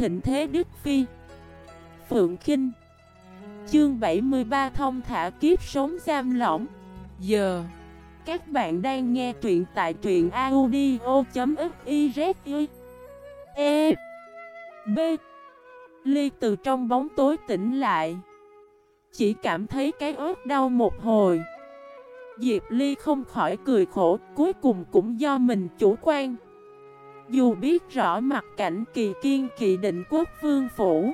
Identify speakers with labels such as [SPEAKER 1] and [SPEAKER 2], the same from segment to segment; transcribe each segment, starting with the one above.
[SPEAKER 1] thịnh thế Đức Phi. Phượng Kinh. Chương 73 thông thả kiếp sống giam lỏng. Giờ, Các bạn đang nghe truyện tại truyện audio.xyz E. B. Ly từ trong bóng tối tỉnh lại. Chỉ cảm thấy cái ớt đau một hồi. Diệp Ly không khỏi cười khổ, Cuối cùng cũng do mình chủ quan. Dù biết rõ mặt cảnh kỳ kiên kỳ định quốc vương phủ,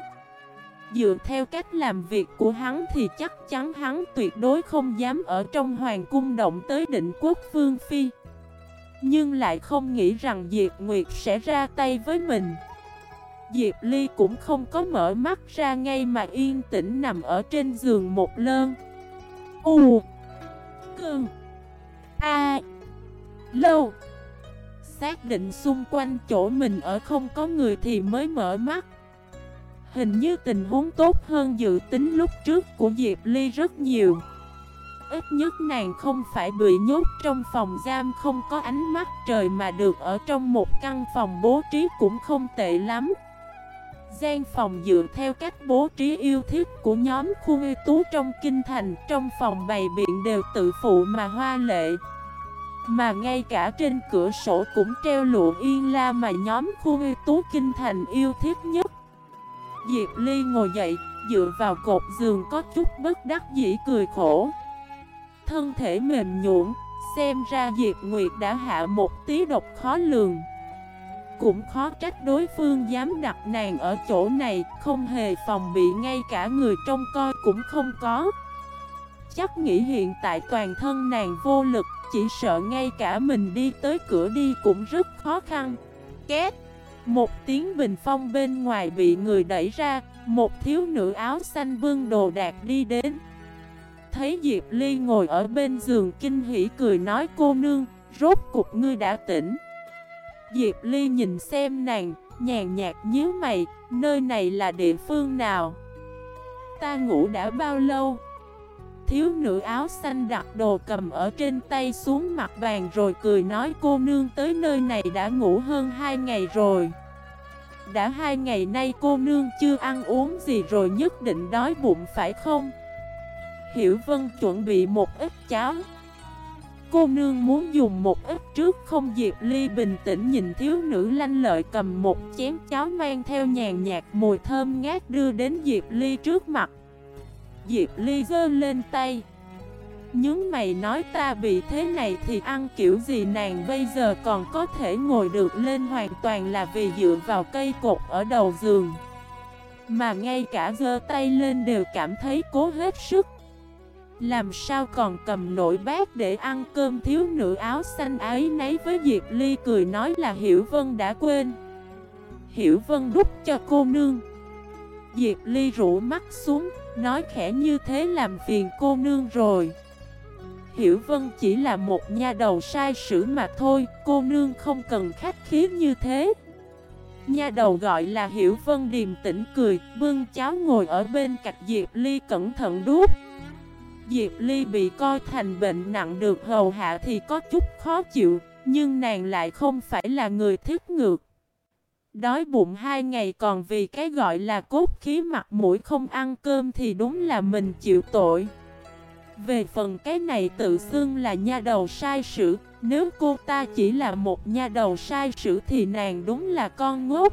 [SPEAKER 1] Dựa theo cách làm việc của hắn thì chắc chắn hắn tuyệt đối không dám ở trong hoàng cung động tới định quốc vương phi. Nhưng lại không nghĩ rằng Diệp Nguyệt sẽ ra tay với mình. Diệp Ly cũng không có mở mắt ra ngay mà yên tĩnh nằm ở trên giường một lơn. U Cơn A, Lâu. Xác định xung quanh chỗ mình ở không có người thì mới mở mắt. Hình như tình huống tốt hơn dự tính lúc trước của Diệp Ly rất nhiều. Ít nhất nàng không phải bị nhốt trong phòng giam không có ánh mắt trời mà được ở trong một căn phòng bố trí cũng không tệ lắm. Gian phòng dựa theo cách bố trí yêu thích của nhóm khu tú trong kinh thành, Trong phòng bày biện đều tự phụ mà hoa lệ. Mà ngay cả trên cửa sổ cũng treo lụa yên la mà nhóm khu hư tú kinh thành yêu thích nhất. Diệp Ly ngồi dậy, dựa vào cột giường có chút bất đắc dĩ cười khổ. Thân thể mềm nhũn, xem ra Diệp Nguyệt đã hạ một tí độc khó lường. Cũng khó trách đối phương dám đặt nàng ở chỗ này Không hề phòng bị ngay cả người trông coi cũng không có. Chắc nghĩ hiện tại toàn thân nàng vô lực chỉ sợ ngay cả mình đi tới cửa đi cũng rất khó khăn Két Một tiếng bình phong bên ngoài bị người đẩy ra Một thiếu nữ áo xanh vương đồ đạc đi đến Thấy Diệp Ly ngồi ở bên giường kinh hỉ cười nói cô nương Rốt cục ngươi đã tỉnh Diệp Ly nhìn xem nàng, nhàn nhạt nhíu mày, nơi này là địa phương nào? Ta ngủ đã bao lâu? Thiếu nữ áo xanh đặt đồ cầm ở trên tay xuống mặt bàn rồi cười nói, cô nương tới nơi này đã ngủ hơn hai ngày rồi. Đã hai ngày nay cô nương chưa ăn uống gì rồi nhất định đói bụng, phải không? Hiểu Vân chuẩn bị một ít cháo. Cô nương muốn dùng một ít trước không Diệp Ly bình tĩnh nhìn thiếu nữ lanh lợi cầm một chén cháo mang theo nhàn nhạt mùi thơm ngát đưa đến Diệp Ly trước mặt Diệp Ly giơ lên tay. Nhướng mày nói ta bị thế này thì ăn kiểu gì nàng bây giờ còn có thể ngồi được lên hoàn toàn là vì dựa vào cây cột ở đầu giường. Mà ngay cả giơ tay lên đều cảm thấy cố hết sức. Làm sao còn cầm nổi bát để ăn cơm thiếu nữ áo xanh ấy nấy với Diệp Ly cười nói là Hiểu Vân đã quên. Hiểu Vân đút cho cô nương. Diệp Ly rũ mắt xuống. Nói khẽ như thế làm phiền cô nương rồi. Hiểu Vân chỉ là một nha đầu sai sử mà thôi Cô nương không cần khách khí như thế. Nha đầu gọi là Hiểu Vân điềm tĩnh cười Bưng cháo ngồi ở bên cạnh Diệp Ly cẩn thận đút. Diệp Ly bị coi thành bệnh nặng được hầu hạ thì có chút khó chịu, nhưng nàng lại không phải là người thích ngược. Đói bụng hai ngày còn vì cái gọi là cốt khí mặt mũi không ăn cơm thì đúng là mình chịu tội. Về phần cái này tự xưng là nha đầu sai sử, nếu cô ta chỉ là một nha đầu sai sử thì nàng đúng là con ngốc.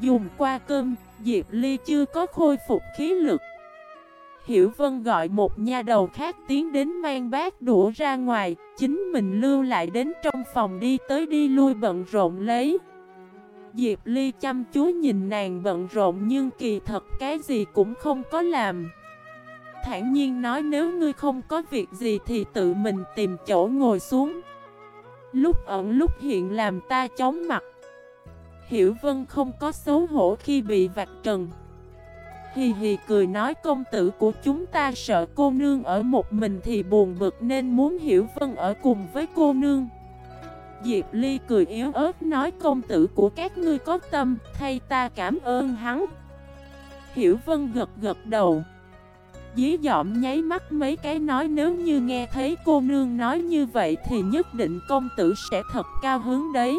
[SPEAKER 1] Dùng qua cơm, Diệp Ly chưa có khôi phục khí lực. Hiểu Vân gọi một nha đầu khác tiến đến mang bát đũa ra ngoài, chính mình lưu lại đến trong phòng đi tới đi lui bận rộn lấy. Diệp Ly chăm chú nhìn nàng bận rộn nhưng kỳ thật cái gì cũng không có làm. Thản nhiên nói nếu ngươi không có việc gì thì tự mình tìm chỗ ngồi xuống. Lúc ẩn lúc hiện làm ta chóng mặt. Hiểu Vân không có xấu hổ khi bị vạch trần. Hì hì cười nói công tử của chúng ta sợ cô nương ở một mình thì buồn bực nên muốn Hiểu Vân ở cùng với cô nương Diệp Ly cười yếu ớt nói, công tử của các ngươi có tâm, thay ta cảm ơn hắn. Hiểu Vân gật gật đầu. Dí dọm nháy mắt mấy cái nói, nếu như nghe thấy cô nương nói như vậy thì nhất định công tử sẽ thật cao hứng đấy.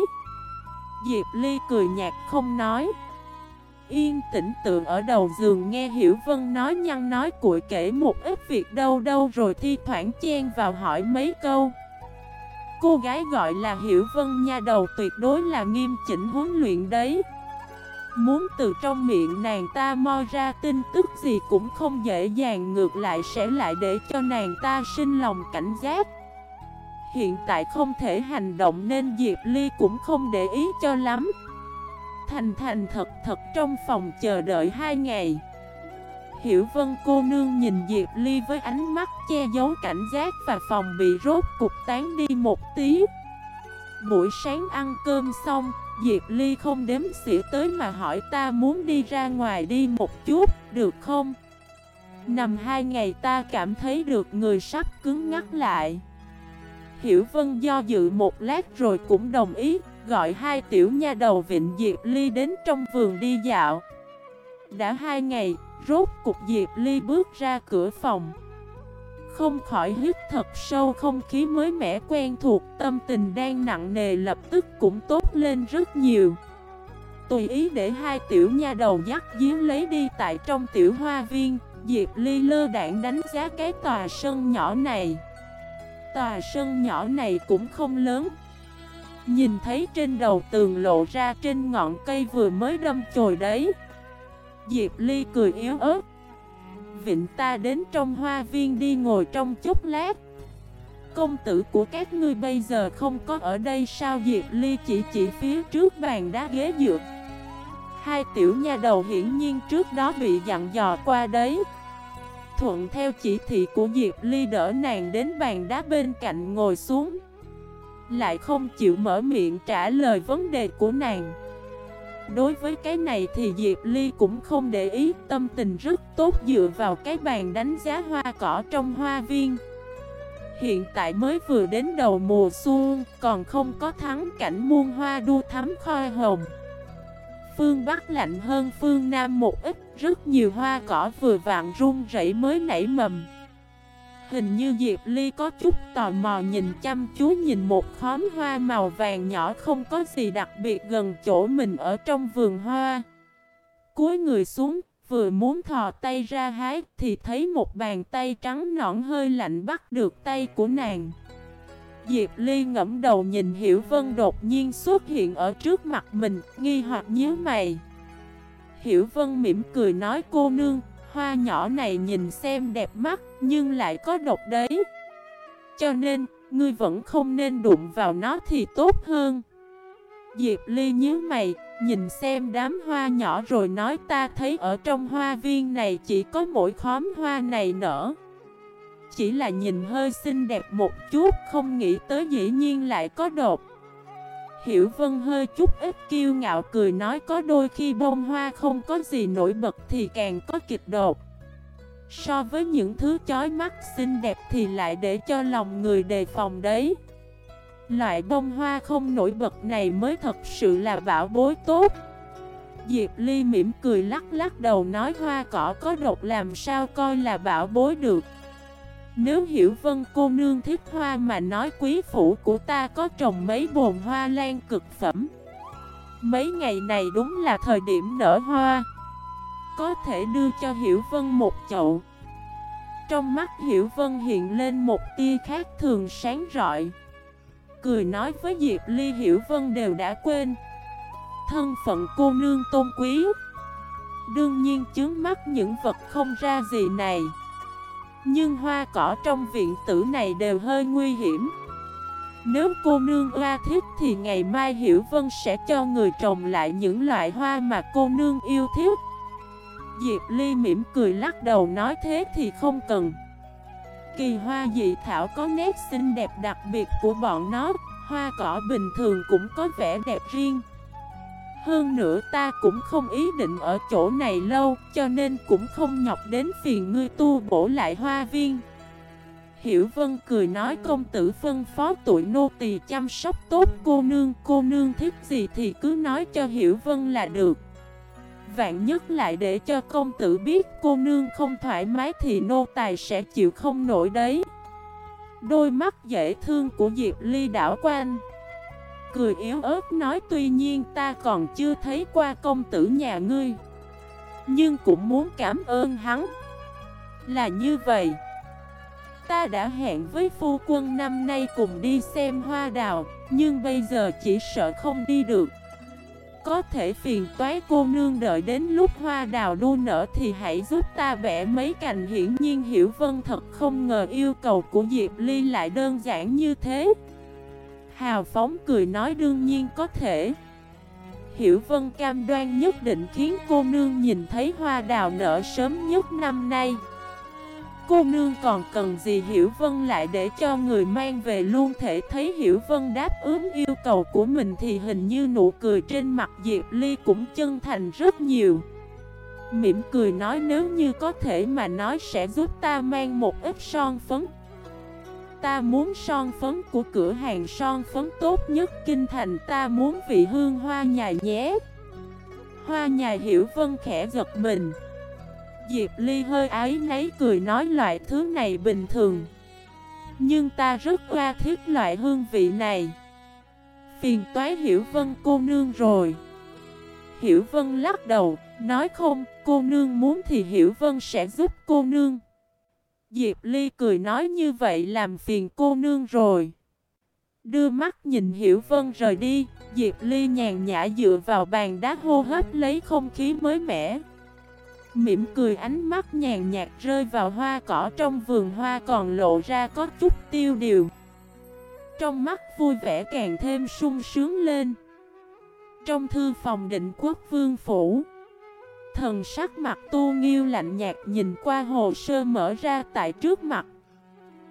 [SPEAKER 1] Diệp Ly cười nhạt không nói. Yên tĩnh tượng ở đầu giường nghe Hiểu Vân nói, nhăn nói, cuội kể một ít việc đâu đâu, rồi thi thoảng chen vào hỏi mấy câu. Cô gái gọi là Hiểu Vân nha, đầu tuyệt đối là nghiêm chỉnh huấn luyện đấy. Muốn từ trong miệng nàng ta mo ra tin tức gì cũng không dễ dàng, ngược lại sẽ lại để cho nàng ta sinh lòng cảnh giác. Hiện tại không thể hành động nên Diệp Ly cũng không để ý cho lắm. Thành thành thật thật trong phòng chờ đợi hai ngày. Hiểu Vân cô nương nhìn Diệp Ly với ánh mắt che giấu cảnh giác và phòng bị rốt cục tán đi một tí. Buổi sáng ăn cơm xong, Diệp Ly không đếm xỉa tới mà hỏi ta muốn đi ra ngoài đi một chút, được không? Nằm hai ngày ta cảm thấy được người sắp cứng ngắt lại. Hiểu Vân do dự một lát rồi cũng đồng ý Gọi hai tiểu nha đầu Vịnh Diệp Ly đến trong vườn đi dạo. Đã hai ngày, rốt cục Diệp Ly bước ra cửa phòng. Không khỏi hít thật sâu, không khí mới mẻ quen thuộc, Tâm tình đang nặng nề lập tức cũng tốt lên rất nhiều. Tùy ý để hai tiểu nha đầu dắt díu lấy đi tại trong tiểu hoa viên, Diệp Ly lơ đạn đánh giá cái tòa sân nhỏ này. Tòa sân nhỏ này cũng không lớn. Nhìn thấy trên đầu tường lộ ra trên ngọn cây vừa mới đâm chồi đấy. Diệp Ly cười yếu ớt. Vịnh ta đến trong hoa viên đi ngồi trong chút lát. Công tử của các ngươi bây giờ không có ở đây sao? Diệp Ly chỉ chỉ phía trước bàn đá ghế dựa. Hai tiểu nha đầu hiển nhiên trước đó bị dặn dò qua đấy. Thuận theo chỉ thị của Diệp Ly đỡ nàng đến bàn đá bên cạnh ngồi xuống. Lại không chịu mở miệng trả lời vấn đề của nàng. Đối với cái này thì Diệp Ly cũng không để ý, Tâm tình rất tốt dựa vào cái bàn đánh giá hoa cỏ trong hoa viên. Hiện tại mới vừa đến đầu mùa xuân, Còn không có thắng cảnh muôn hoa đua thắm khoai hồng. Phương Bắc lạnh hơn phương Nam một ít, Rất nhiều hoa cỏ vừa vạn rung rẩy mới nảy mầm. Hình như Diệp Ly có chút tò mò nhìn chăm chú nhìn một khóm hoa màu vàng nhỏ không có gì đặc biệt gần chỗ mình ở trong vườn hoa. Cúi người xuống, vừa muốn thò tay ra hái thì thấy một bàn tay trắng nõn hơi lạnh bắt được tay của nàng. Diệp Ly ngẫm đầu nhìn Hiểu Vân đột nhiên xuất hiện ở trước mặt mình, nghi hoặc nhíu mày. Hiểu Vân mỉm cười nói cô nương, hoa nhỏ này nhìn xem đẹp mắt nhưng lại có độc đấy. Cho nên, ngươi vẫn không nên đụng vào nó thì tốt hơn. Diệp Ly nhíu mày, nhìn xem đám hoa nhỏ rồi nói ta thấy ở trong hoa viên này chỉ có mỗi khóm hoa này nở. Chỉ là nhìn hơi xinh đẹp một chút, không nghĩ tới dĩ nhiên lại có đột Hiểu Vân hơi chút ít kiêu ngạo cười nói có đôi khi bông hoa không có gì nổi bật thì càng có kịch đột. So với những thứ chói mắt xinh đẹp thì lại để cho lòng người đề phòng đấy. Loại bông hoa không nổi bật này mới thật sự là bảo bối tốt. Diệp Ly mỉm cười lắc lắc đầu nói hoa cỏ có độc làm sao coi là bảo bối được nếu hiểu vân cô nương thích hoa mà nói quý phủ của ta có trồng mấy bồn hoa lan cực phẩm. Mấy ngày này đúng là thời điểm nở hoa. Có thể đưa cho Hiểu Vân một chậu. Trong mắt Hiểu Vân hiện lên một tia khác thường sáng rọi. Cười nói với Diệp Ly Hiểu Vân đều đã quên. Thân phận cô nương tôn quý. Đương nhiên chướng mắt những vật không ra gì này nhưng hoa cỏ trong viện tử này đều hơi nguy hiểm. Nếu cô nương oa thích thì ngày mai Hiểu Vân sẽ cho người trồng lại những loại hoa mà cô nương yêu thích. Diệp Ly mỉm cười lắc đầu nói thế thì không cần. Kỳ hoa dị thảo có nét xinh đẹp đặc biệt của bọn nó. Hoa cỏ bình thường cũng có vẻ đẹp riêng hơn nữa ta cũng không ý định ở chỗ này lâu, Cho nên cũng không nhọc đến phiền ngươi tu bổ lại hoa viên. Hiểu Vân cười nói, công tử phân phó tuổi nô tỳ chăm sóc tốt cô nương Cô nương thích gì thì cứ nói cho Hiểu Vân là được. Vạn nhất lại để cho công tử biết cô nương không thoải mái thì nô tài sẽ chịu không nổi đấy. Đôi mắt dễ thương của Diệp Ly đảo quanh cười yếu ớt nói tuy nhiên ta còn chưa thấy qua công tử nhà ngươi. Nhưng cũng muốn cảm ơn hắn. Là như vậy. Ta đã hẹn với phu quân năm nay cùng đi xem hoa đào, Nhưng bây giờ chỉ sợ không đi được. Có thể phiền toái cô nương đợi đến lúc hoa đào đua nở Thì hãy giúp ta vẽ mấy cành hiển nhiên Hiểu Vân thật không ngờ yêu cầu của Diệp Ly lại đơn giản như thế. Hào phóng cười nói đương nhiên có thể Hiểu Vân cam đoan nhất định khiến cô nương nhìn thấy hoa đào nở sớm nhất năm nay Cô nương còn cần gì Hiểu Vân lại để cho người mang về luôn thể thấy Hiểu Vân đáp ứng yêu cầu của mình thì hình như nụ cười trên mặt Diệp Ly cũng chân thành rất nhiều. Mỉm cười nói nếu như có thể mà nói sẽ giúp ta mang một ít son phấn. Ta muốn son phấn của cửa hàng son phấn tốt nhất kinh thành. Ta muốn vị hương hoa nhài nhé. Hoa nhài Hiểu Vân khẽ gật mình. Diệp Ly hơi ái nấy cười nói loại thứ này bình thường. Nhưng ta rất qua thiết loại hương vị này. Phiền toái Hiểu Vân cô nương rồi. Hiểu Vân lắc đầu, nói không, cô nương muốn thì Hiểu Vân sẽ giúp cô nương. Diệp Ly cười nói như vậy làm phiền cô nương rồi. Đưa mắt nhìn Hiểu Vân rời đi, Diệp Ly nhàn nhã dựa vào bàn đá hô hấp lấy không khí mới mẻ. Mỉm cười ánh mắt nhàn nhạt rơi vào hoa cỏ trong vườn hoa còn lộ ra có chút tiêu điều. Trong mắt vui vẻ càng thêm sung sướng lên. Trong thư phòng định quốc vương phủ Thần sắc mặt tu nghiêu lạnh nhạt nhìn qua hồ sơ mở ra tại trước mặt.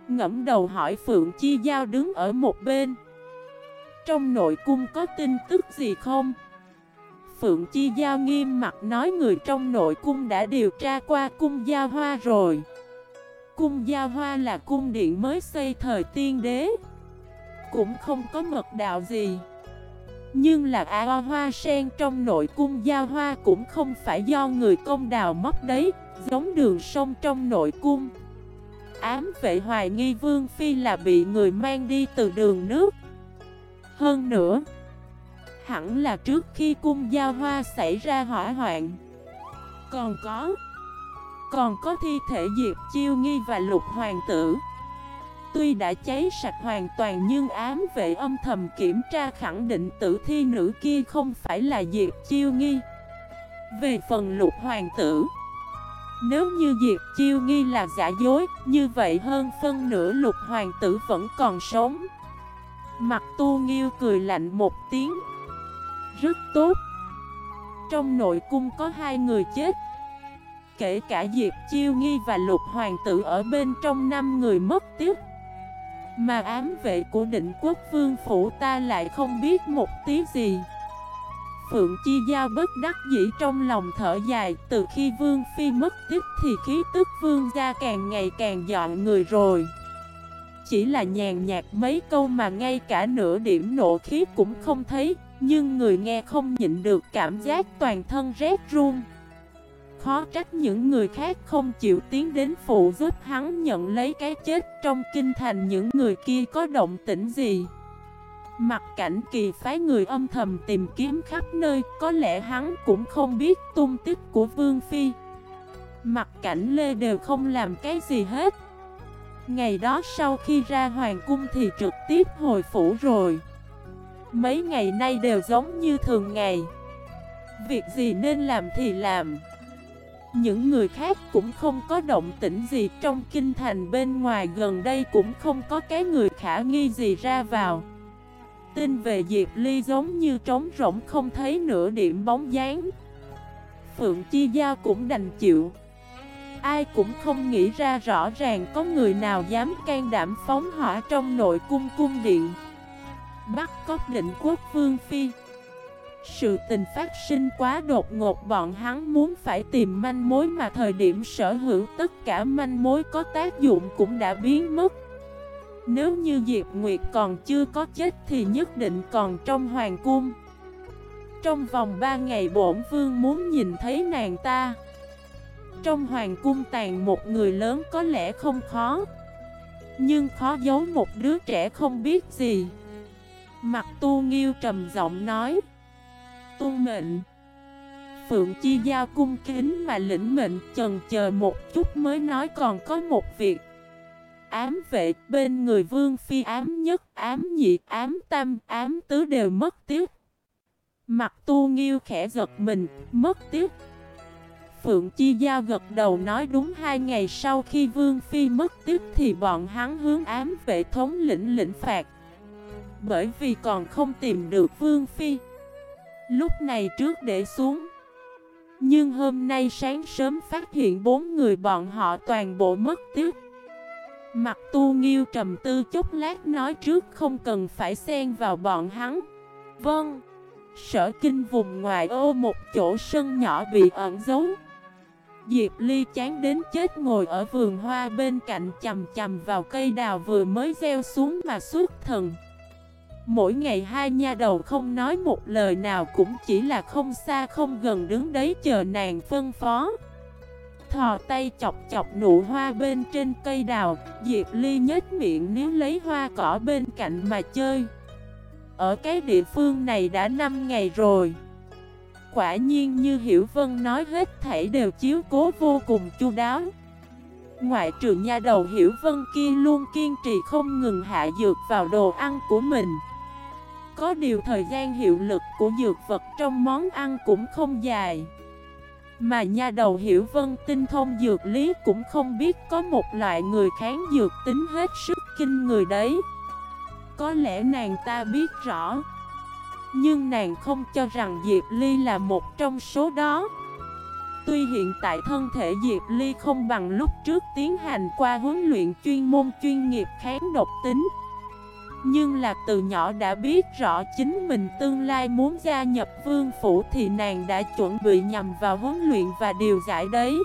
[SPEAKER 1] Ngẫm đầu hỏi Phượng Chi Giao đứng ở một bên. Trong nội cung có tin tức gì không? Phượng Chi Giao nghiêm mặt nói người trong nội cung đã điều tra qua cung gia Hoa rồi. Cung gia Hoa là cung điện mới xây thời tiên đế. Cũng không có mật đạo gì. Nhưng là A Hoa Sen trong nội cung Giao Hoa cũng không phải do người công đào mất đấy, Giống đường sông trong nội cung. Ám vệ hoài nghi Vương Phi là bị người mang đi từ đường nước. Hơn nữa, Hẳn là trước khi cung giao hoa xảy ra hỏa hoạn. Còn có Còn có thi thể Diệp Chiêu Nghi và Lục Hoàng tử. Tuy đã cháy sạch hoàn toàn nhưng ám vệ âm thầm kiểm tra khẳng định tử thi nữ kia không phải là Diệp Chiêu Nghi. Về phần Lục Hoàng tử, Nếu như Diệp Chiêu Nghi là giả dối, Như vậy hơn phân nửa Lục Hoàng tử vẫn còn sống. Mặt tu nghiêu cười lạnh một tiếng. Rất tốt. Trong nội cung có hai người chết. Kể cả Diệp Chiêu Nghi và Lục Hoàng tử ở bên trong năm người mất tiếc mà ám vệ của định quốc vương phủ ta lại không biết một tí gì. Phượng Chi Giao bất đắc dĩ trong lòng thở dài, Từ khi vương phi mất tích thì khí tức vương gia càng ngày càng dọn người rồi. Chỉ là nhàn nhạt mấy câu mà ngay cả nửa điểm nộ khí cũng không thấy, nhưng người nghe không nhịn được cảm giác toàn thân rét run. Khó trách những người khác không chịu tiến đến phụ giúp hắn nhận lấy cái chết trong kinh thành. Những người kia có động tĩnh gì? Mặt cảnh kỳ phái người âm thầm tìm kiếm khắp nơi, Có lẽ hắn cũng không biết tung tích của Vương Phi. Mặt cảnh Lê đều không làm cái gì hết. Ngày đó sau khi ra hoàng cung thì trực tiếp hồi phủ rồi. Mấy ngày nay đều giống như thường ngày. Việc gì nên làm thì làm. Những người khác cũng không có động tĩnh gì. Trong kinh thành bên ngoài gần đây cũng không có cái người khả nghi gì ra vào. Tin về Diệp Ly giống như trống rỗng không thấy nửa điểm bóng dáng. Phượng Chi Giao cũng đành chịu. Ai cũng không nghĩ ra rõ ràng có người nào dám can đảm phóng hỏa trong nội cung cung điện. Bắt cóc định quốc vương phi. Sự tình phát sinh quá đột ngột, bọn hắn muốn phải tìm manh mối mà thời điểm sở hữu tất cả manh mối có tác dụng cũng đã biến mất. Nếu như Diệp Nguyệt còn chưa có chết thì nhất định còn trong hoàng cung. Trong vòng 3 ngày bổn vương muốn nhìn thấy nàng ta. Trong hoàng cung tàn một người lớn có lẽ không khó, Nhưng khó giấu một đứa trẻ không biết gì. Mặt tu nghiêu trầm giọng nói tuân mệnh. Phượng Chi Giao cung kính mà lĩnh mệnh chần chờ một chút mới nói còn có một việc. Ám vệ bên người Vương Phi ám nhất, ám nhị, ám tam, ám tứ đều mất tiếc. Mặt tu nghiêu khẽ giật mình, mất tiếc. Phượng Chi Giao gật đầu nói đúng hai ngày sau khi Vương Phi mất tiếc thì bọn hắn hướng ám vệ thống lĩnh lĩnh phạt. Bởi vì còn không tìm được Vương Phi. Lúc này trước để xuống. Nhưng hôm nay sáng sớm phát hiện bốn người bọn họ toàn bộ mất tiếc Mặt tu nghiêu trầm tư chốc lát nói trước không cần phải xen vào bọn hắn. Vâng. Sở kinh vùng ngoài ô một chỗ sân nhỏ bị ẩn giấu. Diệp Ly chán đến chết ngồi ở vườn hoa bên cạnh chầm chầm vào cây đào vừa mới gieo xuống mà suốt thần. Mỗi ngày hai nha đầu không nói một lời nào cũng chỉ là không xa không gần đứng đấy chờ nàng phân phó. Thò tay chọc chọc nụ hoa bên trên cây đào, Diệp Ly nhếch miệng nếu lấy hoa cỏ bên cạnh mà chơi. Ở cái địa phương này đã 5 ngày rồi. Quả nhiên như Hiểu Vân nói hết thảy đều chiếu cố vô cùng chu đáo. Ngoại trừ nha đầu Hiểu Vân kia luôn kiên trì không ngừng hạ dược vào đồ ăn của mình có điều thời gian hiệu lực của dược vật trong món ăn cũng không dài. Mà nha đầu Hiểu Vân tinh thông dược lý cũng không biết có một loại người kháng dược tính hết sức kinh người đấy. Có lẽ nàng ta biết rõ, nhưng nàng không cho rằng Diệp Ly là một trong số đó. Tuy hiện tại thân thể Diệp Ly không bằng lúc trước tiến hành qua huấn luyện chuyên môn chuyên nghiệp kháng độc tính nhưng là từ nhỏ đã biết rõ chính mình tương lai muốn gia nhập vương phủ thì nàng đã chuẩn bị nhằm vào huấn luyện và điều giải đấy.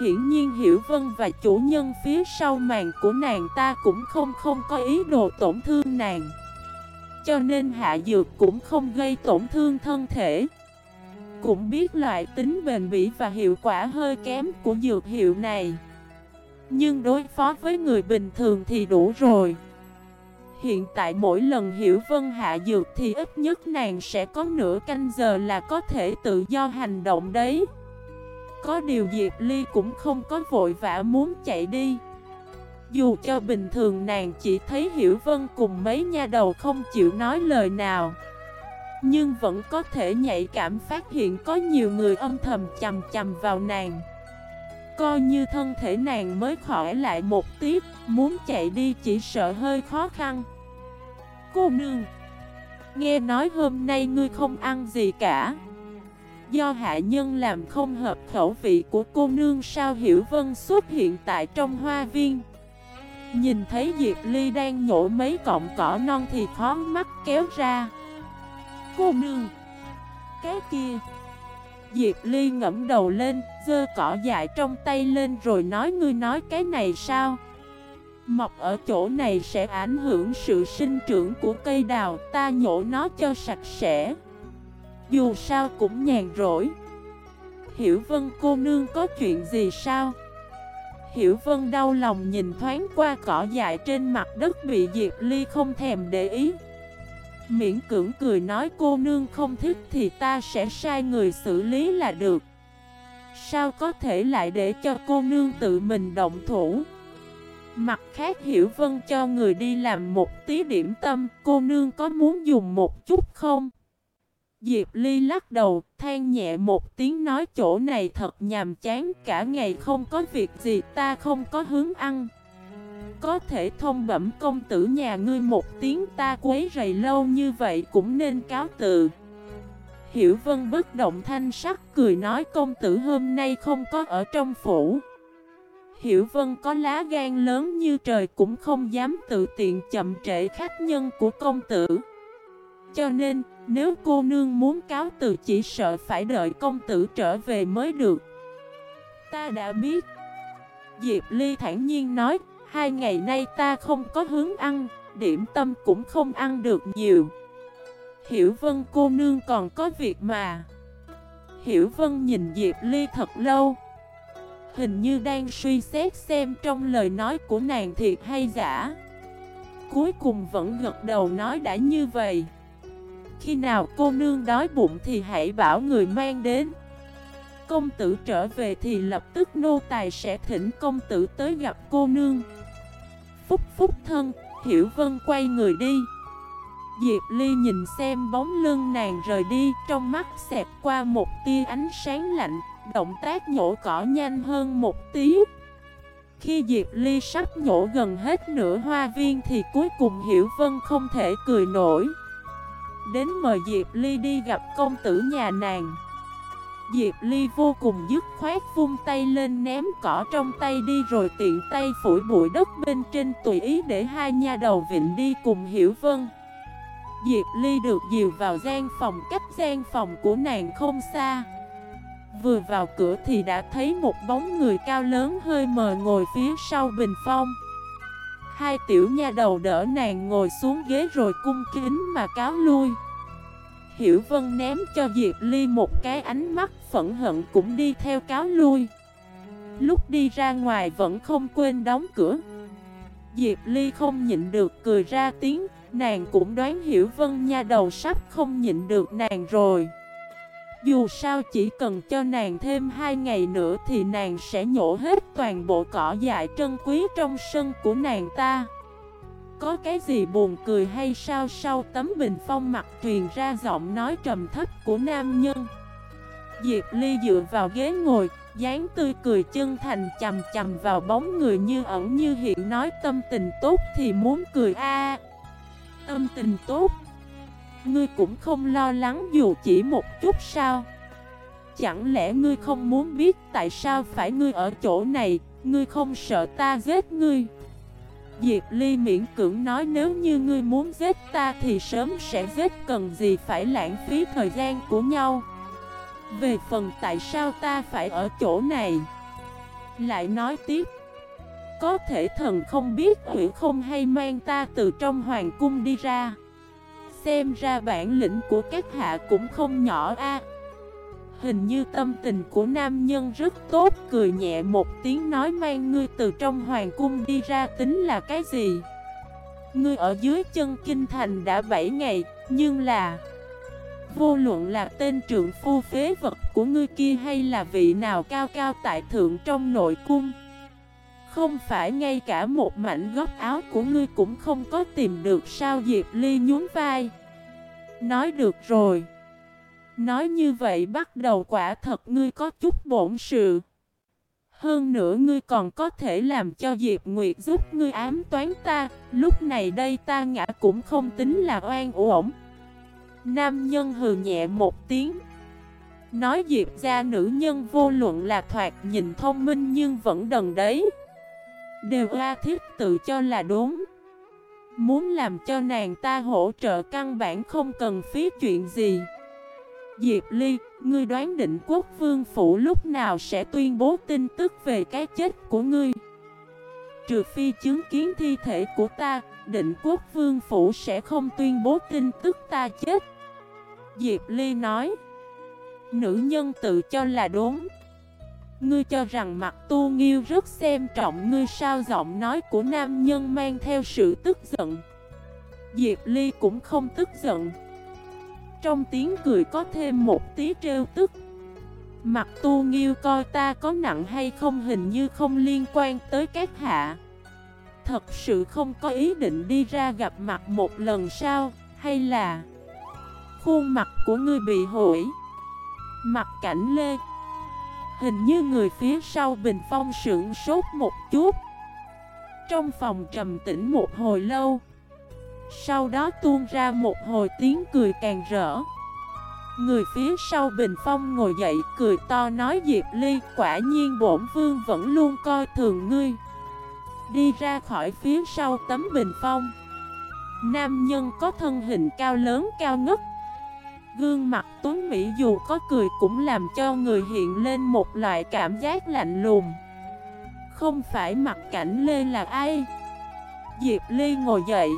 [SPEAKER 1] Hiển nhiên Hiểu Vân và chủ nhân phía sau màn của nàng ta cũng không không có ý đồ tổn thương nàng. Cho nên hạ dược cũng không gây tổn thương thân thể. Cũng biết loại tính bền bỉ và hiệu quả hơi kém của dược hiệu này. Nhưng đối phó với người bình thường thì đủ rồi. Hiện tại mỗi lần hiểu vân hạ dược thì ít nhất nàng sẽ có nửa canh giờ là có thể tự do hành động đấy. Có điều Diệp Ly cũng không có vội vã muốn chạy đi. Dù cho bình thường nàng chỉ thấy Hiểu Vân cùng mấy nha đầu không chịu nói lời nào, Nhưng vẫn có thể nhạy cảm phát hiện có nhiều người âm thầm chầm chầm vào nàng. Coi như thân thể nàng mới khỏi lại một tiếp, Muốn chạy đi chỉ sợ hơi khó khăn. Cô nương, Nghe nói hôm nay ngươi không ăn gì cả. Do hạ nhân làm không hợp khẩu vị của cô nương sao Hiểu Vân xuất hiện tại trong hoa viên? Nhìn thấy Diệp Ly đang nhổ mấy cọng cỏ non thì khó mắt kéo ra. Cô nương, Cái kia. Diệp Ly ngẫm đầu lên Dơ cỏ dại trong tay lên rồi nói, ngươi nói cái này sao? Mọc ở chỗ này sẽ ảnh hưởng sự sinh trưởng của cây đào, Ta nhổ nó cho sạch sẽ. Dù sao cũng nhàn rỗi. Hiểu vân, cô nương có chuyện gì sao? Hiểu Vân đau lòng nhìn thoáng qua cỏ dại trên mặt đất bị Diệp Ly không thèm để ý. Miễn cưỡng cười nói, cô nương không thích thì ta sẽ sai người xử lý là được. Sao có thể lại để cho cô nương tự mình động thủ? Mặt khác Hiểu Vân cho người đi làm một tí điểm tâm Cô nương có muốn dùng một chút không? Diệp Ly lắc đầu, than nhẹ một tiếng nói chỗ này thật nhàm chán cả ngày không có việc gì ta không có hướng ăn. Có thể thông bẩm công tử nhà ngươi một tiếng ta quấy rầy lâu như vậy cũng nên cáo từ. Hiểu Vân bất động thanh sắc cười nói công tử hôm nay không có ở trong phủ. Hiểu Vân có lá gan lớn như trời cũng không dám tự tiện chậm trễ khách nhân của công tử. Cho nên, nếu cô nương muốn cáo từ chỉ sợ phải đợi công tử trở về mới được. Ta đã biết. Diệp Ly thản nhiên nói Hai ngày nay ta không có hướng ăn Điểm tâm cũng không ăn được nhiều. Hiểu Vân cô nương còn có việc mà. Hiểu Vân nhìn Diệp Ly thật lâu. Hình như đang suy xét xem trong lời nói của nàng thiệt hay giả. Cuối cùng vẫn gật đầu nói đã như vậy. Khi nào cô nương đói bụng thì hãy bảo người mang đến. Công tử trở về thì lập tức nô tài sẽ thỉnh công tử tới gặp cô nương. Phúc phúc thân, Hiểu Vân quay người đi. Diệp Ly nhìn xem bóng lưng nàng rời đi Trong mắt xẹt qua một tia ánh sáng lạnh. Động tác nhổ cỏ nhanh hơn một tí. Khi Diệp Ly sắp nhổ gần hết nửa hoa viên Thì cuối cùng Hiểu Vân không thể cười nổi. Đến mời Diệp Ly đi gặp công tử nhà nàng. Diệp Ly vô cùng dứt khoát vung tay lên ném cỏ trong tay đi rồi tiện tay phủi bụi đất bên trên tùy ý để hai nha đầu vịnh đi cùng Hiểu Vân. Diệp Ly được dìu vào gian phòng, cách gian phòng của nàng không xa. Vừa vào cửa thì đã thấy một bóng người cao lớn hơi mờ ngồi phía sau bình phong. Hai tiểu nha đầu đỡ nàng ngồi xuống ghế rồi cung kính mà cáo lui. Hiểu Vân ném cho Diệp Ly một cái ánh mắt phẫn hận cũng đi theo cáo lui. Lúc đi ra ngoài vẫn không quên đóng cửa. Diệp Ly không nhịn được cười ra tiếng, Nàng cũng đoán Hiểu Vân nha đầu sắp không nhịn được nàng rồi. Dù sao chỉ cần cho nàng thêm hai ngày nữa thì nàng sẽ nhổ hết toàn bộ cỏ dại trân quý trong sân của nàng ta. Có cái gì buồn cười hay sao? Sau tấm bình phong mặt truyền ra giọng nói trầm thấp của nam nhân. Diệp Ly dựa vào ghế ngồi, dáng tươi cười chân thành chầm chầm vào bóng người như ẩn như hiện nói tâm tình tốt thì muốn cười a. Tâm tình tốt Ngươi cũng không lo lắng dù chỉ một chút sao? Chẳng lẽ ngươi không muốn biết tại sao phải ngươi ở chỗ này? Ngươi không sợ ta giết ngươi? Diệp Ly miễn cưỡng nói nếu như ngươi muốn giết ta thì sớm sẽ giết, cần gì phải lãng phí thời gian của nhau? Về phần tại sao ta phải ở chỗ này? Lại nói tiếp. Có thể thần không biết, hủy không hay mang ta từ trong hoàng cung đi ra. Xem ra bản lĩnh của các hạ cũng không nhỏ a. Hình như tâm tình của nam nhân rất tốt, Cười nhẹ một tiếng nói mang ngươi từ trong hoàng cung đi ra tính là cái gì? Ngươi ở dưới chân kinh thành đã 7 ngày, Nhưng là Vô luận là tên trượng phu phế vật của ngươi kia hay là vị nào cao cao tại thượng trong nội cung không phải ngay cả một mảnh góc áo của ngươi cũng không có tìm được sao Diệp Ly nhún vai Nói được rồi Nói như vậy bắt đầu quả thật ngươi có chút bổn sự. Hơn nữa ngươi còn có thể làm cho Diệp Nguyệt giúp ngươi ám toán ta, lúc này đây ta ngã cũng không tính là oan uổng. Nam nhân hừ nhẹ một tiếng. Nói Diệp ra nữ nhân vô luận là thoạt nhìn thông minh nhưng vẫn đần đấy. Đều ra thiết tự cho là đúng. Muốn làm cho nàng ta hỗ trợ căn bản không cần phí chuyện gì. Diệp Ly, ngươi đoán định quốc vương phủ lúc nào sẽ tuyên bố tin tức về cái chết của ngươi Trừ phi chứng kiến thi thể của ta, định quốc vương phủ sẽ không tuyên bố tin tức ta chết Diệp Ly nói Nữ nhân tự cho là đúng Ngươi cho rằng mặt tu nghiêu rất xem trọng ngươi sao giọng nói của nam nhân mang theo sự tức giận. Diệp Ly cũng không tức giận. Trong tiếng cười có thêm một tí trêu tức. Mặt tu nghiêu coi ta có nặng hay không hình như không liên quan tới các hạ. Thật sự không có ý định đi ra gặp mặt một lần sau Hay là Khuôn mặt của ngươi bị hủy? Mặt cảnh lê Hình như người phía sau bình phong sưởng sốt một chút. Trong phòng trầm tĩnh một hồi lâu. Sau đó tuôn ra một hồi tiếng cười càng rỡ. Người phía sau bình phong ngồi dậy cười to nói Diệp Ly, Quả nhiên bổn vương vẫn luôn coi thường ngươi. Đi ra khỏi phía sau tấm bình phong. Nam nhân có thân hình cao lớn, cao ngất Gương mặt tuấn Mỹ dù có cười cũng làm cho người hiện lên một loại cảm giác lạnh lùng. Không phải mặt cảnh Lê là ai? Diệp Ly ngồi dậy,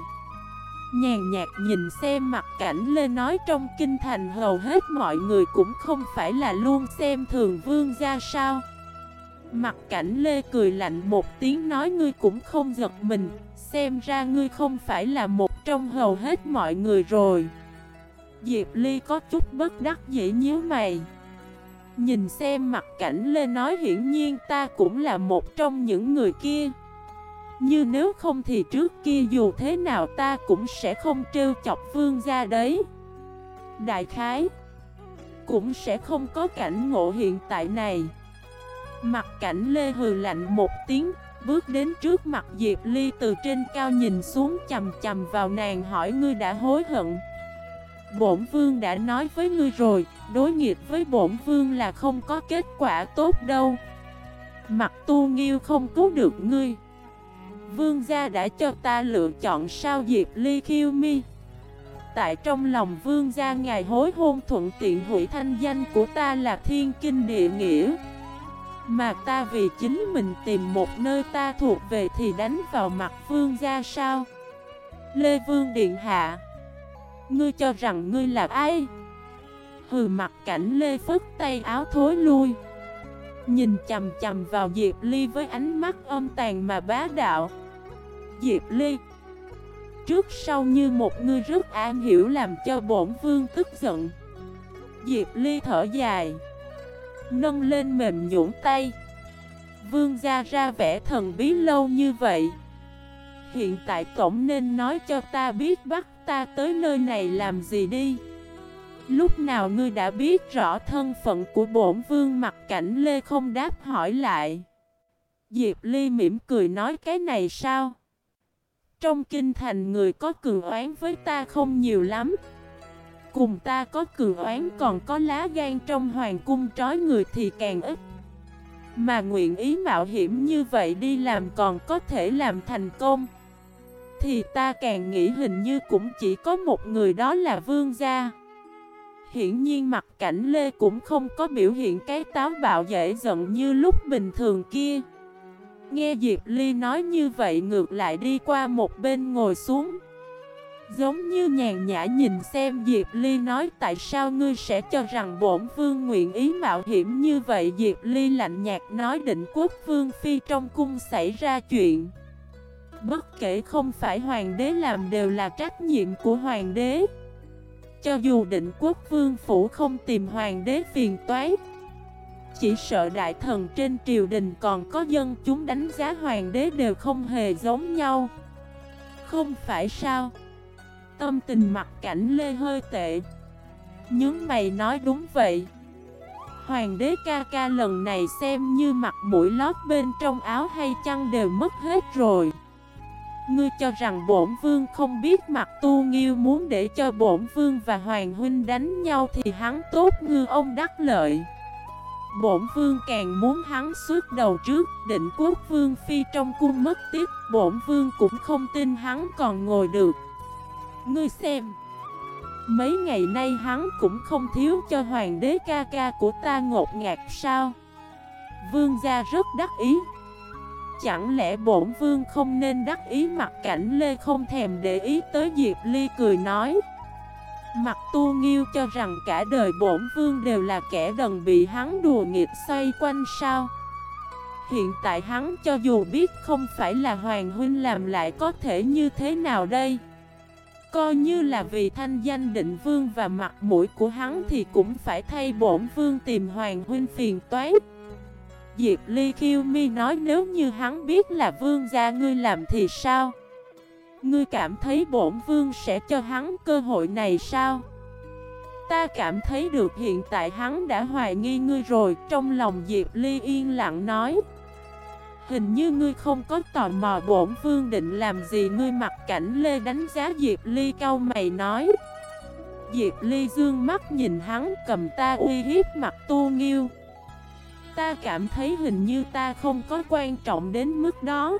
[SPEAKER 1] Nhàn nhạt nhìn xem mặt cảnh lê nói trong kinh thành hầu hết mọi người cũng không phải là luôn xem thường vương gia sao? Mặt cảnh lê cười lạnh một tiếng nói ngươi cũng không giật mình, Xem ra ngươi không phải là một trong hầu hết mọi người rồi. Diệp Ly có chút bất đắc dĩ nhíu mày. Nhìn xem mặt cảnh Lê nói hiển nhiên ta cũng là một trong những người kia. Như nếu không thì trước kia dù thế nào ta cũng sẽ không trêu chọc vương gia đấy. Đại khái, Cũng sẽ không có cảnh ngộ hiện tại này. Mặt cảnh Lê hừ lạnh một tiếng, Bước đến trước mặt Diệp Ly từ trên cao nhìn xuống chầm chầm vào nàng hỏi ngươi đã hối hận. Bổn vương đã nói với ngươi rồi, Đối nghịch với bổn vương là không có kết quả tốt đâu. Mặt tu nghiêu không cứu được ngươi. Vương gia đã cho ta lựa chọn sao Diệp Ly khiêu mi. Tại trong lòng vương gia ngài hối hôn thuận tiện hủy thanh danh của ta là thiên kinh địa nghĩa. Mà ta vì chính mình tìm một nơi ta thuộc về thì đánh vào mặt vương gia sao? Lê Vương Điện Hạ Ngươi cho rằng ngươi là ai? Hừ mặt cảnh Lê phất tay áo thối lui. Nhìn chầm chầm vào Diệp Ly với ánh mắt âm tàn mà bá đạo. Diệp Ly, Trước sau như một ngươi rất an hiểu làm cho bổn vương tức giận. Diệp Ly thở dài, Nâng lên mềm nhũn tay. Vương gia ra vẻ thần bí lâu như vậy. Hiện tại tổng nên nói cho ta biết bắt ta tới nơi này làm gì đi? Lúc nào ngươi đã biết rõ thân phận của bổn vương mặt cảnh Lê không đáp hỏi lại. Diệp Ly mỉm cười nói cái này sao? Trong kinh thành người có cường oán với ta không nhiều lắm. Cùng ta có cường oán còn có lá gan trong hoàng cung trói người thì càng ít. Mà nguyện ý mạo hiểm như vậy đi làm còn có thể làm thành công. Thì ta càng nghĩ hình như cũng chỉ có một người đó là vương gia. Hiển nhiên mặt cảnh Lê cũng không có biểu hiện cái táo bạo dễ giận như lúc bình thường kia. Nghe Diệp Ly nói như vậy ngược lại đi qua một bên ngồi xuống. Giống như nhàn nhã nhìn xem Diệp Ly nói tại sao ngươi sẽ cho rằng bổn vương nguyện ý mạo hiểm như vậy. Diệp Ly lạnh nhạt nói định quốc vương phi trong cung xảy ra chuyện. Bất kể không phải hoàng đế làm đều là trách nhiệm của hoàng đế. Cho dù định quốc vương phủ không tìm hoàng đế phiền toái, Chỉ sợ đại thần trên triều đình còn có dân chúng đánh giá hoàng đế đều không hề giống nhau. Không phải sao? Tâm tình mặt cảnh lê hơi tệ. Nhưng mày nói đúng vậy. Hoàng đế ca ca lần này xem như mặt mũi lót bên trong áo hay chăng đều mất hết rồi. Ngươi cho rằng bổn vương không biết mặt tu nghiêu muốn để cho bổn vương và hoàng huynh đánh nhau thì hắn tốt ngư ông đắc lợi. Bổn vương càng muốn hắn suốt đầu trước, định quốc vương phi trong cung mất tiếp Bổn vương cũng không tin hắn còn ngồi được. Ngươi xem, Mấy ngày nay hắn cũng không thiếu cho hoàng đế ca ca của ta ngột ngạt sao? Vương gia rất đắc ý. Chẳng lẽ bổn vương không nên đắc ý mặt cảnh Lê không thèm để ý tới Diệp Ly cười nói? Mặt tu nghiêu cho rằng cả đời bổn vương đều là kẻ đần bị hắn đùa nghịch xoay quanh sao? Hiện tại hắn cho dù biết không phải là Hoàng Huynh làm lại có thể như thế nào đây? Coi như là vì thanh danh định vương và mặt mũi của hắn thì cũng phải thay bổn vương tìm Hoàng Huynh phiền toái. Diệp Ly khiêu mi nói nếu như hắn biết là vương gia ngươi làm thì sao? Ngươi cảm thấy bổn vương sẽ cho hắn cơ hội này sao? Ta cảm thấy được hiện tại hắn đã hoài nghi ngươi rồi, Trong lòng Diệp Ly yên lặng nói Hình như ngươi không có tò mò bổn vương định làm gì, Ngươi mặc cảnh Lê đánh giá Diệp Ly cau mày nói Diệp Ly dương mắt nhìn hắn, cầm ta uy hiếp mặt tu nghiêu Ta cảm thấy hình như ta không có quan trọng đến mức đó.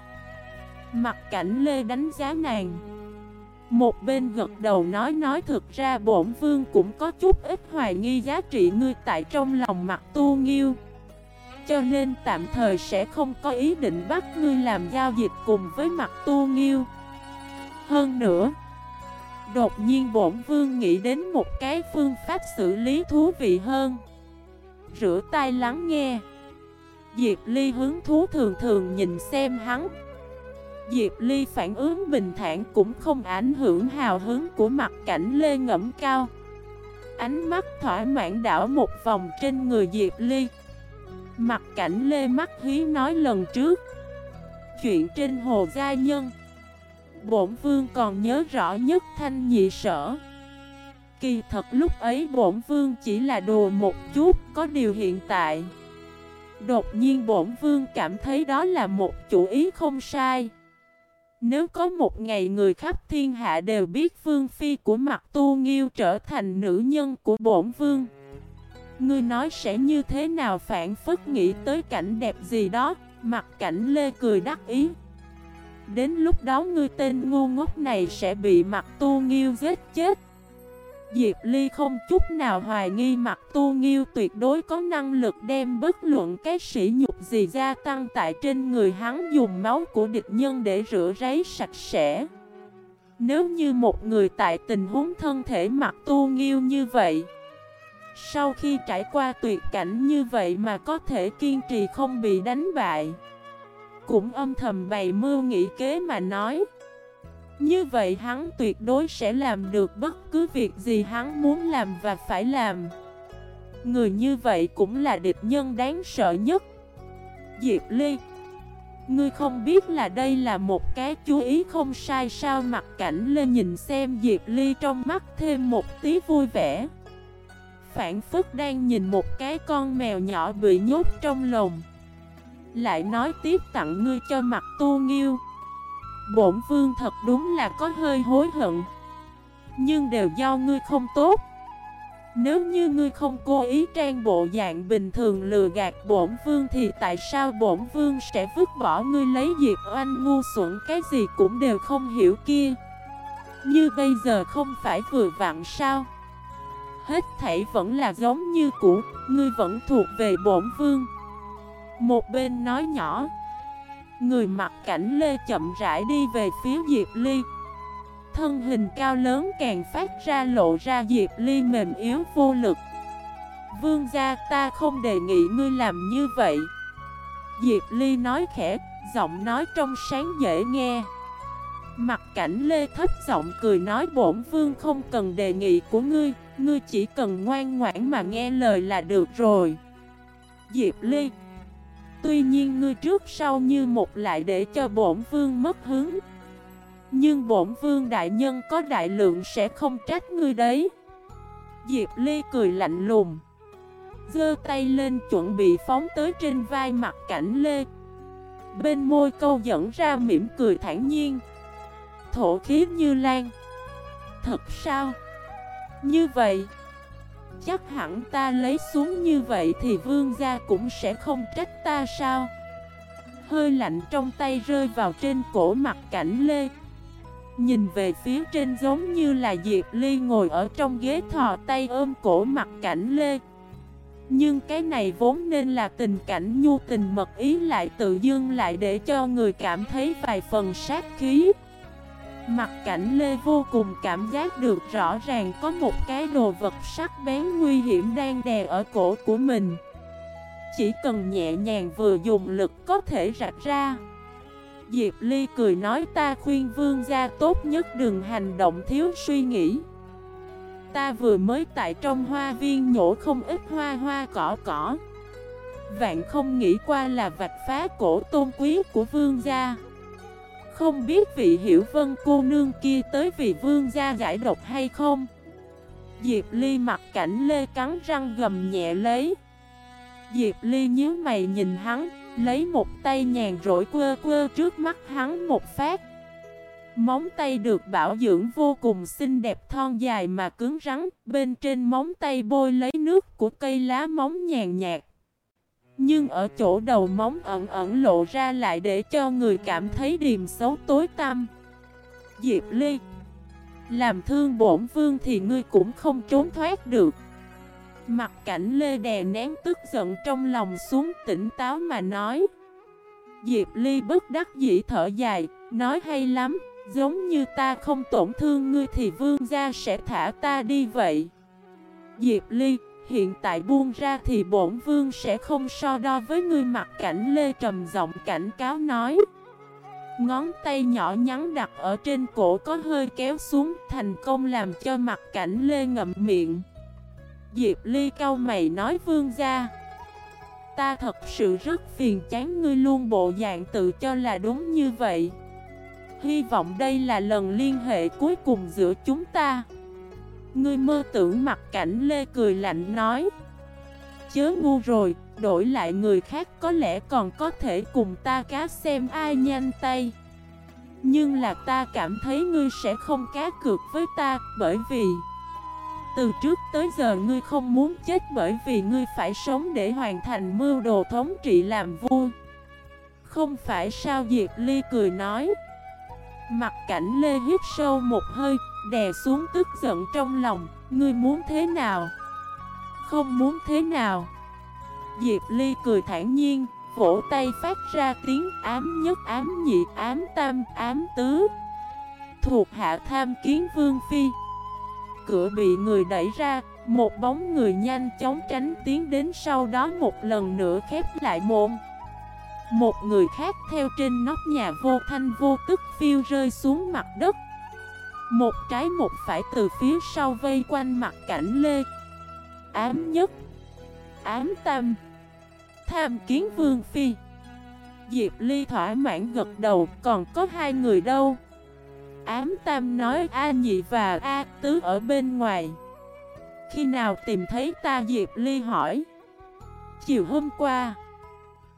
[SPEAKER 1] Mặt cảnh Lê đánh giá nàng. Một bên gật đầu nói nói thực ra bổn vương cũng có chút ít hoài nghi giá trị ngươi tại trong lòng mặt tu nghiêu. Cho nên tạm thời sẽ không có ý định bắt ngươi làm giao dịch cùng với mặt tu nghiêu. Hơn nữa, Đột nhiên bổn vương nghĩ đến một cái phương pháp xử lý thú vị hơn. Rửa tay lắng nghe. Diệp Ly hướng thú thường thường nhìn xem hắn. Diệp Ly phản ứng bình thản cũng không ảnh hưởng hào hứng của mặt cảnh Lê ngẫm cao. Ánh mắt thỏa mãn đảo một vòng trên người Diệp Ly. Mặt cảnh Lê Mắt Hí nói lần trước. Chuyện trên Hồ Gia Nhân. Bổn Vương còn nhớ rõ nhất thanh nhị sở. Kỳ thật lúc ấy bổn Vương chỉ là đùa một chút, Có điều hiện tại, Đột nhiên bổn Vương cảm thấy đó là một chủ ý không sai. Nếu có một ngày người khắp thiên hạ đều biết vương phi của mặt tu nghiêu trở thành nữ nhân của bổn vương, Ngươi nói sẽ như thế nào phản phất nghĩ tới cảnh đẹp gì đó? Mặt cảnh lê cười đắc ý. Đến lúc đó ngươi tên ngu ngốc này sẽ bị mặt tu nghiêu giết chết. Diệp Ly không chút nào hoài nghi mặt tu nghiêu tuyệt đối có năng lực đem bất luận cái sỉ nhục gì gia tăng tại trên người hắn dùng máu của địch nhân để rửa ráy sạch sẽ. Nếu như một người tại tình huống thân thể mặt tu nghiêu như vậy, sau khi trải qua tuyệt cảnh như vậy mà có thể kiên trì không bị đánh bại, cũng âm thầm bày mưu nghĩ kế mà nói. Như vậy hắn tuyệt đối sẽ làm được bất cứ việc gì hắn muốn làm và phải làm. Người như vậy cũng là địch nhân đáng sợ nhất. Diệp Ly, Ngươi không biết là đây là một cái chú ý không sai sao? Mặt cảnh lên nhìn xem Diệp Ly trong mắt thêm một tí vui vẻ. Phản phức đang nhìn một cái con mèo nhỏ bị nhốt trong lồng. Lại nói tiếp tặng ngươi cho mặt tu nghiêu. Bổn vương thật đúng là có hơi hối hận. Nhưng đều do ngươi không tốt. Nếu như ngươi không cố ý trang bộ dạng bình thường lừa gạt bổn vương Thì tại sao bổn vương sẽ vứt bỏ ngươi lấy Diệp Oanh ngu xuẩn? Cái gì cũng đều không hiểu kia. Như bây giờ không phải vừa vặn sao? Hết thảy vẫn là giống như cũ, Ngươi vẫn thuộc về bổn vương. Một bên nói nhỏ Người mặc cảnh lê chậm rãi đi về phía Diệp Ly. Thân hình cao lớn càng phát ra lộ ra Diệp Ly mềm yếu vô lực. Vương gia ta không đề nghị ngươi làm như vậy. Diệp Ly nói khẽ, giọng nói trong sáng dễ nghe. Mặt cảnh Lê thấp giọng cười nói bổn vương không cần đề nghị của ngươi Ngươi chỉ cần ngoan ngoãn mà nghe lời là được rồi. Diệp Ly Tuy nhiên ngươi trước sau như một lại để cho bổn vương mất hứng. Nhưng bổn vương đại nhân có đại lượng sẽ không trách ngươi đấy. Diệp Ly cười lạnh lùng Dơ tay lên chuẩn bị phóng tới trên vai mặt cảnh Lê. Bên môi câu dẫn ra mỉm cười thản nhiên, Thổ khí như lan, Thật sao? Như vậy Chắc hẳn ta lấy xuống như vậy thì vương gia cũng sẽ không trách ta sao? Hơi lạnh trong tay rơi vào trên cổ mặt cảnh lê. Nhìn về phía trên giống như là Diệp Ly ngồi ở trong ghế thò tay ôm cổ mặt cảnh lê. Nhưng cái này vốn nên là tình cảnh nhu tình mật ý lại tự dưng lại để cho người cảm thấy vài phần sát khí. Mặt cảnh Lê vô cùng cảm giác được rõ ràng có một cái đồ vật sắc bén nguy hiểm đang đè ở cổ của mình. Chỉ cần nhẹ nhàng vừa dùng lực có thể rạch ra. Diệp Ly cười nói, ta khuyên vương gia tốt nhất đừng hành động thiếu suy nghĩ. Ta vừa mới tại trong hoa viên nhổ không ít hoa hoa cỏ cỏ. Vạn không nghĩ qua là vạch phá cổ tôn quý của vương gia không biết vị hiểu vân cô nương kia tới vì vương gia giải độc hay không? Diệp Ly mặt cảnh lê cắn răng gầm nhẹ lấy. Diệp Ly nhíu mày nhìn hắn, Lấy một tay nhàn rỗi quơ quơ trước mắt hắn một phát. Móng tay được bảo dưỡng vô cùng xinh đẹp thon dài mà cứng rắn, Bên trên móng tay bôi lấy nước của cây lá móng nhàn nhạt nhưng ở chỗ đầu móng ẩn ẩn lộ ra lại để cho người cảm thấy điềm xấu tối tăm. Diệp Ly, Làm thương bổn vương thì ngươi cũng không trốn thoát được. Mặt cảnh Lê đè nén tức giận trong lòng xuống tỉnh táo mà nói. Diệp Ly bất đắc dĩ thở dài, Nói hay lắm, Giống như ta không tổn thương ngươi thì vương gia sẽ thả ta đi vậy. Diệp Ly Hiện tại buông ra thì bổn vương sẽ không so đo với ngươi mặt cảnh lê trầm giọng cảnh cáo nói. Ngón tay nhỏ nhắn đặt ở trên cổ có hơi kéo xuống, thành công làm cho mặt cảnh lê ngậm miệng. Diệp Ly cau mày nói, vương gia, Ta thật sự rất phiền chán ngươi luôn, bộ dạng tự cho là đúng như vậy. Hy vọng đây là lần liên hệ cuối cùng giữa chúng ta. Ngươi mơ tưởng mặt cảnh Lê cười lạnh nói. Chớ ngu rồi, đổi lại người khác có lẽ còn có thể cùng ta cá xem ai nhanh tay. Nhưng là ta cảm thấy ngươi sẽ không cá cược với ta bởi vì từ trước tới giờ ngươi không muốn chết bởi vì ngươi phải sống để hoàn thành mưu đồ thống trị làm vua. Không phải sao Diệp Ly cười nói. Mặt cảnh Lê hít sâu một hơi, đè xuống tức giận trong lòng Ngươi muốn thế nào? Không muốn thế nào? Diệp Ly cười thản nhiên, vỗ tay phát ra tiếng ám nhất ám nhị ám tam ám tứ Thuộc hạ tham kiến Vương Phi cửa bị người đẩy ra, một bóng người nhanh chóng tránh tiến đến sau đó một lần nữa khép lại môn. Một người khác theo trên nóc nhà vô thanh vô tức phiêu rơi xuống mặt đất. Một trái một phải từ phía sau vây quanh mặt cảnh lê. Ám nhất, ám tam, tham kiến vương phi. Diệp Ly thỏa mãn gật đầu, còn có hai người đâu? Ám Tam nói A Nhị và A Tứ ở bên ngoài Khi nào tìm thấy ta Diệp Ly hỏi Chiều hôm qua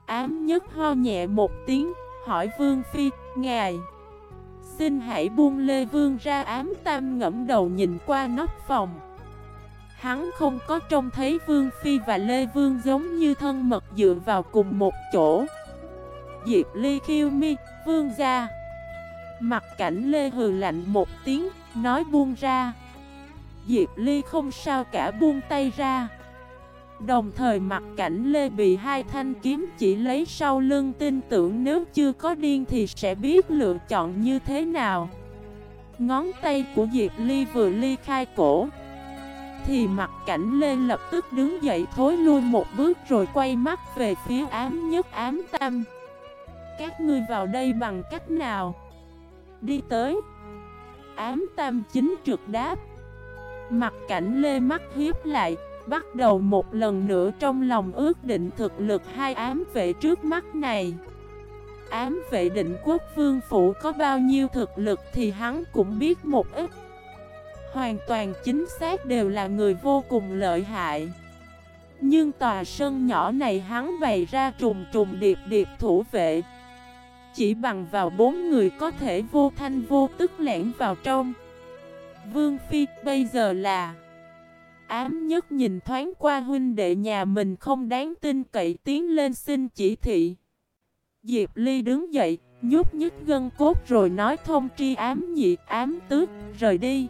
[SPEAKER 1] Ám nhất ho nhẹ một tiếng Hỏi Vương Phi Ngài Xin hãy buông Lê Vương ra ám tam ngẫm đầu nhìn qua nóc phòng. Hắn không có trông thấy Vương Phi và Lê Vương giống như thân mật dựa vào cùng một chỗ. Diệp Ly khiêu mi, Vương ra Mặt cảnh Lê hừ lạnh một tiếng, nói buông ra. Diệp Ly không sao cả buông tay ra. Đồng thời mặt cảnh Lê bị hai thanh kiếm chỉ lấy sau lưng tin tưởng nếu chưa có điên thì sẽ biết lựa chọn như thế nào. Ngón tay của Diệp Ly vừa ly khai cổ, Thì mặt cảnh Lê lập tức đứng dậy thối lui một bước rồi quay mắt về phía ám nhất ám tam Các ngươi vào đây bằng cách nào? Đi tới. Ám tam chính trực đáp. Mặt cảnh lê mắt hiếp lại Bắt đầu một lần nữa trong lòng ước định thực lực hai ám vệ trước mắt này. Ám vệ định quốc vương phủ có bao nhiêu thực lực thì hắn cũng biết một ít. Hoàn toàn chính xác đều là người vô cùng lợi hại. Nhưng tòa sân nhỏ này hắn bày ra trùng trùng điệp điệp thủ vệ. Chỉ bằng vào bốn người có thể vô thanh vô tức lẻn vào trong. Vương Phi, bây giờ là Ám nhất nhìn thoáng qua huynh đệ nhà mình không đáng tin cậy tiến lên xin chỉ thị. Diệp Ly đứng dậy, nhúc nhích gân cốt rồi nói thông tri ám nhị ám tước, rời đi.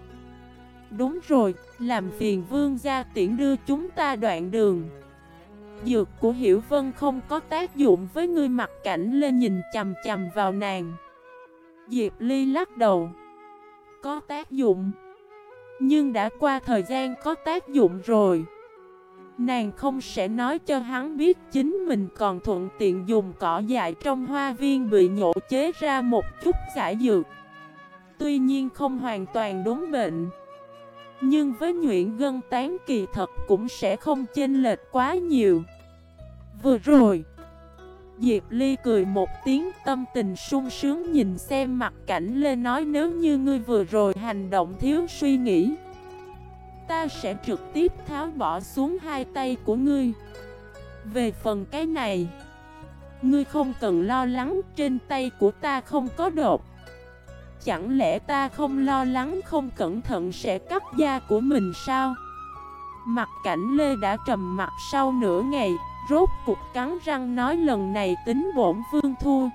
[SPEAKER 1] Đúng rồi, làm phiền vương gia tiễn đưa chúng ta đoạn đường. Dược của Hiểu Vân không có tác dụng với ngươi mặt cảnh lên nhìn chầm chầm vào nàng. Diệp Ly lắc đầu. Có tác dụng. Nhưng đã qua thời gian có tác dụng rồi. Nàng không sẽ nói cho hắn biết chính mình còn thuận tiện dùng cỏ dại trong hoa viên bị nhổ chế ra một chút giải dược. Tuy nhiên không hoàn toàn đúng bệnh nhưng với nhuyễn gân tán kỳ thật cũng sẽ không chênh lệch quá nhiều. Vừa rồi Diệp Ly cười một tiếng tâm tình sung sướng nhìn xem mặt cảnh Lê nói nếu như ngươi vừa rồi hành động thiếu suy nghĩ Ta sẽ trực tiếp tháo bỏ xuống hai tay của ngươi Về phần cái này Ngươi không cần lo lắng trên tay của ta không có đột Chẳng lẽ ta không lo lắng không cẩn thận sẽ cắt da của mình sao? Mặt cảnh Lê đã trầm mặt sau nửa ngày, rốt cục cắn răng nói lần này tính bổn vương thua.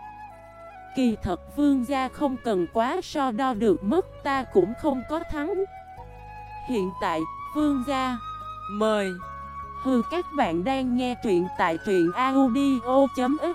[SPEAKER 1] Kỳ thật vương gia không cần quá so đo được mất ta cũng không có thắng. Hiện tại, vương gia, mời. Hừ các bạn đang nghe truyện tại truyện audio.fif